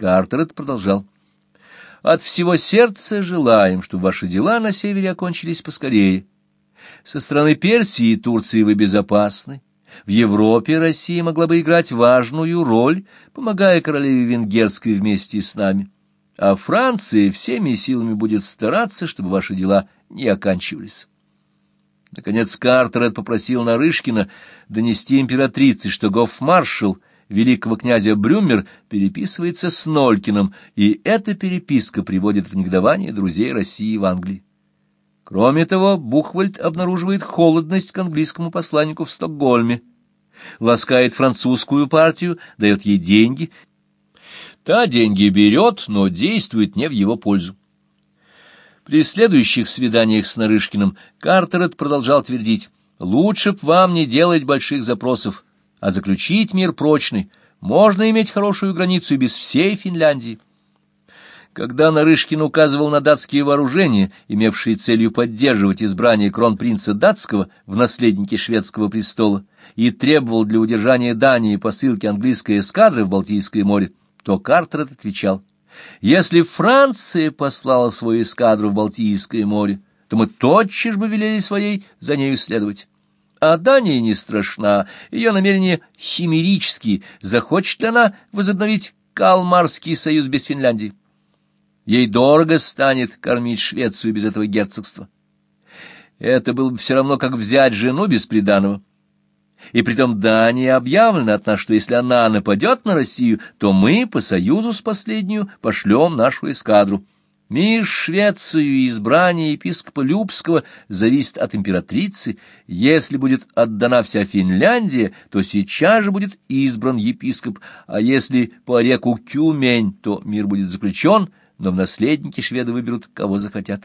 Картерет продолжал. От всего сердца желаем, чтобы ваши дела на севере окончились поскорее. Со стороны Персии и Турции вы безопасны. В Европе Россия могла бы играть важную роль, помогая королеве Венгерской вместе с нами. А Франция всеми силами будет стараться, чтобы ваши дела не оканчивались. Наконец Картерет попросил Нарышкина донести императрице, что гофмаршал великого князя Брюмер переписывается с Нолькиным, и эта переписка приводит в негодование друзей России в Англии. Кроме того, Бухвальд обнаруживает холодность к английскому посланнику в Стокгольме, ласкает французскую партию, дает ей деньги. Та деньги берет, но действует не в его пользу. При следующих свиданиях с Нарышкиным Картерет продолжал твердить, «Лучше б вам не делать больших запросов, а заключить мир прочный. Можно иметь хорошую границу и без всей Финляндии». Когда Нарышкин указывал на датские вооружения, имевшие целью поддерживать избрание кронпринца датского в наследнике шведского престола, и требовал для удержания Дании посылки английской эскадры в Балтийское море, то Картерет отвечал, если Франция послала свою эскадру в Балтийское море, то мы тотчас бы велели своей за нею следовать. А Дания не страшна, ее намерения химерические. Захочет ли она возобновить Калмарский союз без Финляндии? Ей дорого станет кормить Швецию без этого герцогства. Это было бы все равно, как взять жену без приданого. И притом Дания объявлена от нас, что если она нападет на Россию, то мы по союзу с последнюю пошлем нашу эскадру. Мир Швецию и избрание епископа Любского зависит от императрицы. Если будет отдана вся Финляндия, то сейчас же будет избран епископ, а если по реку Кюмень, то мир будет заключен, но в наследники шведы выберут, кого захотят.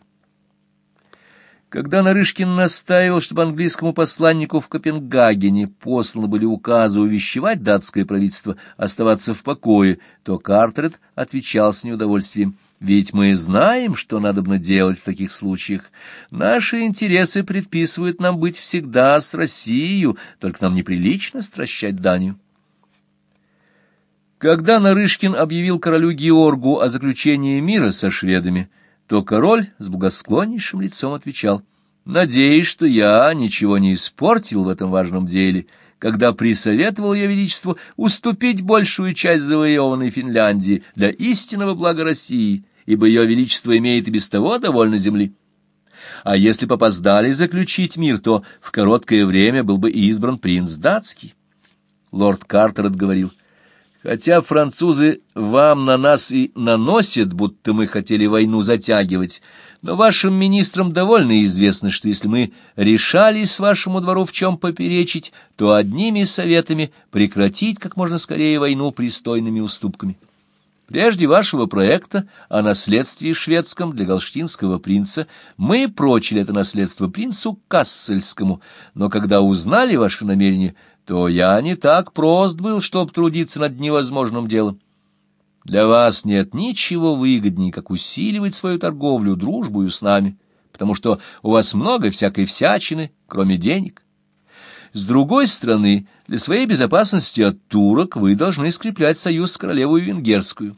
Когда Нарышкин настаивал, чтобы английскому посланнику в Копенгагене посланы были указы увещевать датское правительство оставаться в покое, то Картерет отвечал с неудовольствием. «Ведь мы знаем, что надобно делать в таких случаях. Наши интересы предписывают нам быть всегда с Россией, только нам неприлично стращать Данию». Когда Нарышкин объявил королю Георгу о заключении мира со шведами, то король с благосклоннейшим лицом отвечал, «Надеюсь, что я ничего не испортил в этом важном деле, когда присоветовал ее величеству уступить большую часть завоеванной Финляндии для истинного блага России, ибо ее величество имеет и без того довольно земли. А если попоздали заключить мир, то в короткое время был бы избран принц датский». Лорд Картер отговорил, — Хотя французы вам на нас и наносят, будто мы хотели войну затягивать, но вашим министрам довольно известно, что если мы решались вашему двору в чем поперечить, то одними советами прекратить как можно скорее войну пристойными уступками. Прежде вашего проекта о наследстве шведском для галштинского принца мы прочили это наследство принцу Кассельскому, но когда узнали ваше намерение, то я не так прост был, чтоб трудиться над невозможным делом. Для вас нет ничего выгоднее, как усиливать свою торговлю дружбою с нами, потому что у вас много всякой всячины, кроме денег. С другой стороны, для своей безопасности от турок вы должны скреплять союз с королевой венгерскую.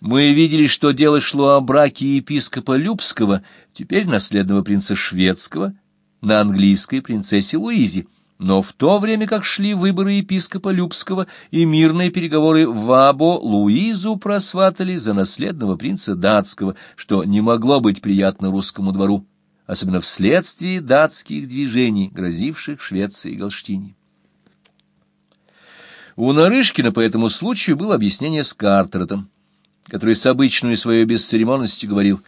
Мы видели, что дело шло о браке епископа Любского, теперь наследного принца шведского, на английской принцессе Луизе, но в то время как шли выборы епископа Любского и мирные переговоры в Або, Луизу просватали за наследного принца датского, что не могло быть приятно русскому двору, особенно вследствие датских движений, грозивших Швеции и Галштине. У Нарышкина по этому случаю было объяснение с Картеретом, который с обычной своей бесцеремонностью говорил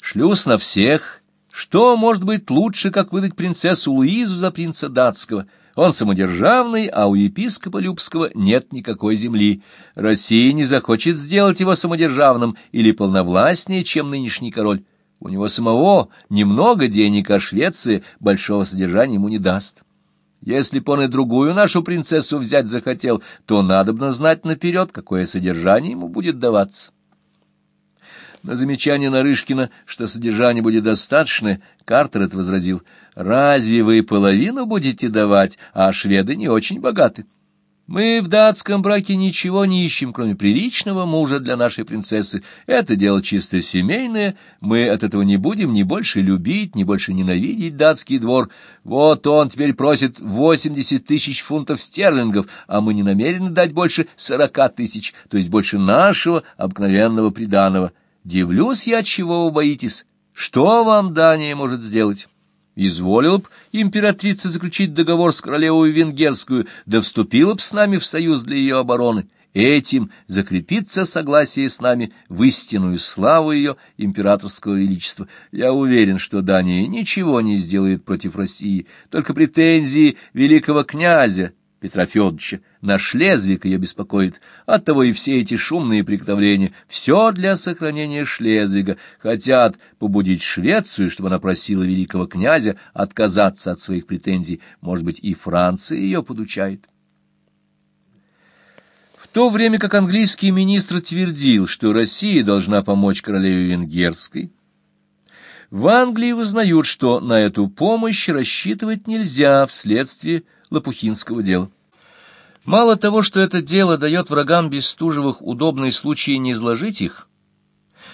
«Шлюз на всех, что может быть лучше, как выдать принцессу Луизу за принца датского?» Он самодержавный, а у епископа Любского нет никакой земли. Россия не захочет сделать его самодержавным или полновластнее, чем нынешний король. У него самого немного денег, а Швеция большого содержания ему не даст. Если б он и другую нашу принцессу взять захотел, то надобно знать наперед, какое содержание ему будет даваться. На замечание Нарышкина, что содержание будет достаточно, Картерет возразил, «Разве вы половину будете давать, а шведы не очень богаты?» Мы в датском браке ничего не ищем, кроме приличного мужа для нашей принцессы. Это дело чисто семейное, мы от этого не будем ни больше любить, ни больше ненавидеть датский двор. Вот он теперь просит восемьдесят тысяч фунтов стерлингов, а мы не намерены дать больше сорока тысяч, то есть больше нашего обыкновенного приданого. Дивлюсь я, чего вы боитесь. Что вам Дания может сделать?» Изволила б императрица заключить договор с королевой венгерскую, да вступила б с нами в союз для ее обороны. Этим закрепится согласие с нами в истинную славу ее императорского величества. Я уверен, что Дания ничего не сделает против России, только претензии великого князя Петра Федоровича. Наш Шлезвик ее беспокоит. Оттого и все эти шумные приготовления. Все для сохранения Шлезвига. Хотят побудить Швецию, чтобы она просила великого князя отказаться от своих претензий. Может быть, и Франция ее подучает. В то время как английский министр твердил, что Россия должна помочь королеве Венгерской, в Англии узнают, что на эту помощь рассчитывать нельзя вследствие Лопухинского дела. Мало того, что это дело дает врагам Бестужевых удобный случай не изложить их,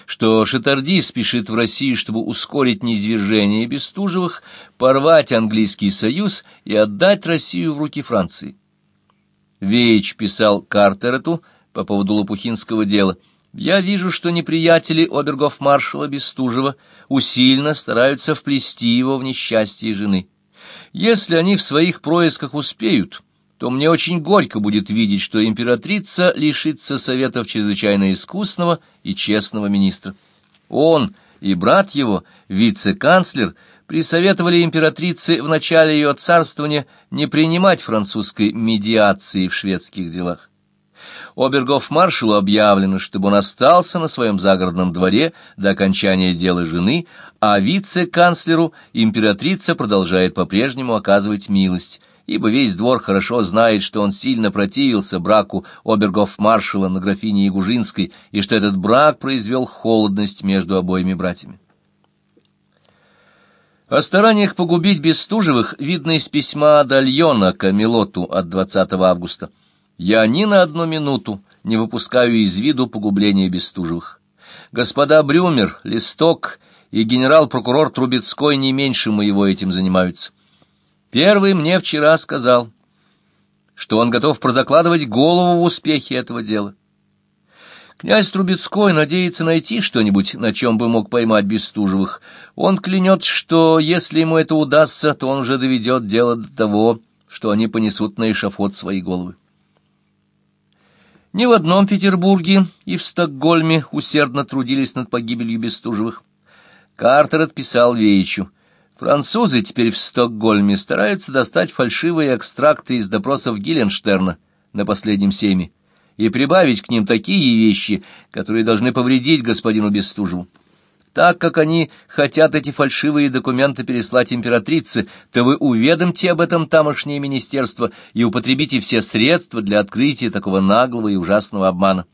что Шатарди спешит в Россию, чтобы ускорить низвержение Бестужевых, порвать английский союз и отдать Россию в руки Франции. Вейч писал Картерету по поводу Лопухинского дела. «Я вижу, что неприятели обергов-маршала Бестужева усильно стараются вплести его в несчастье жены». Если они в своих происках успеют, то мне очень горько будет видеть, что императрица лишится советов чрезвычайно искусного и честного министра. Он и брат его, вице-канцлер, присоветовали императрице в начале ее царствования не принимать французской медиации в шведских делах. Обергов-маршалу объявлено, чтобы он остался на своем загородном дворе до окончания дела жены, а вице-канцлеру императрица продолжает по-прежнему оказывать милость, ибо весь двор хорошо знает, что он сильно противился браку обергов-маршала на графине Ягужинской, и что этот брак произвел холодность между обоими братьями. О стараниях погубить Бестужевых видно из письма Дальона Камелоту от 20 августа. Я ни на одну минуту не выпускаю из виду погубления Бестужевых. Господа Брюмер, Листок и генерал-прокурор Трубецкой не меньше моего этим занимаются. Первый мне вчера сказал, что он готов прозакладывать голову в успехе этого дела. Князь Трубецкой надеется найти что-нибудь, на чем бы мог поймать Бестужевых. Он клянет, что если ему это удастся, то он уже доведет дело до того, что они понесут на эшафот свои головы. Ни в одном Петербурге и в Стокгольме усердно трудились над погибелью Бестужевых. Картер отписал Веичу. Французы теперь в Стокгольме стараются достать фальшивые экстракты из допросов Гилленштерна на последнем сейме и прибавить к ним такие вещи, которые должны повредить господину Бестужеву. Так как они хотят эти фальшивые документы переслать императрице, то вы уведомьте об этом тамошнее министерство и употребите все средства для открытия такого наглого и ужасного обмана.